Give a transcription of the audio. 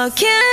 So can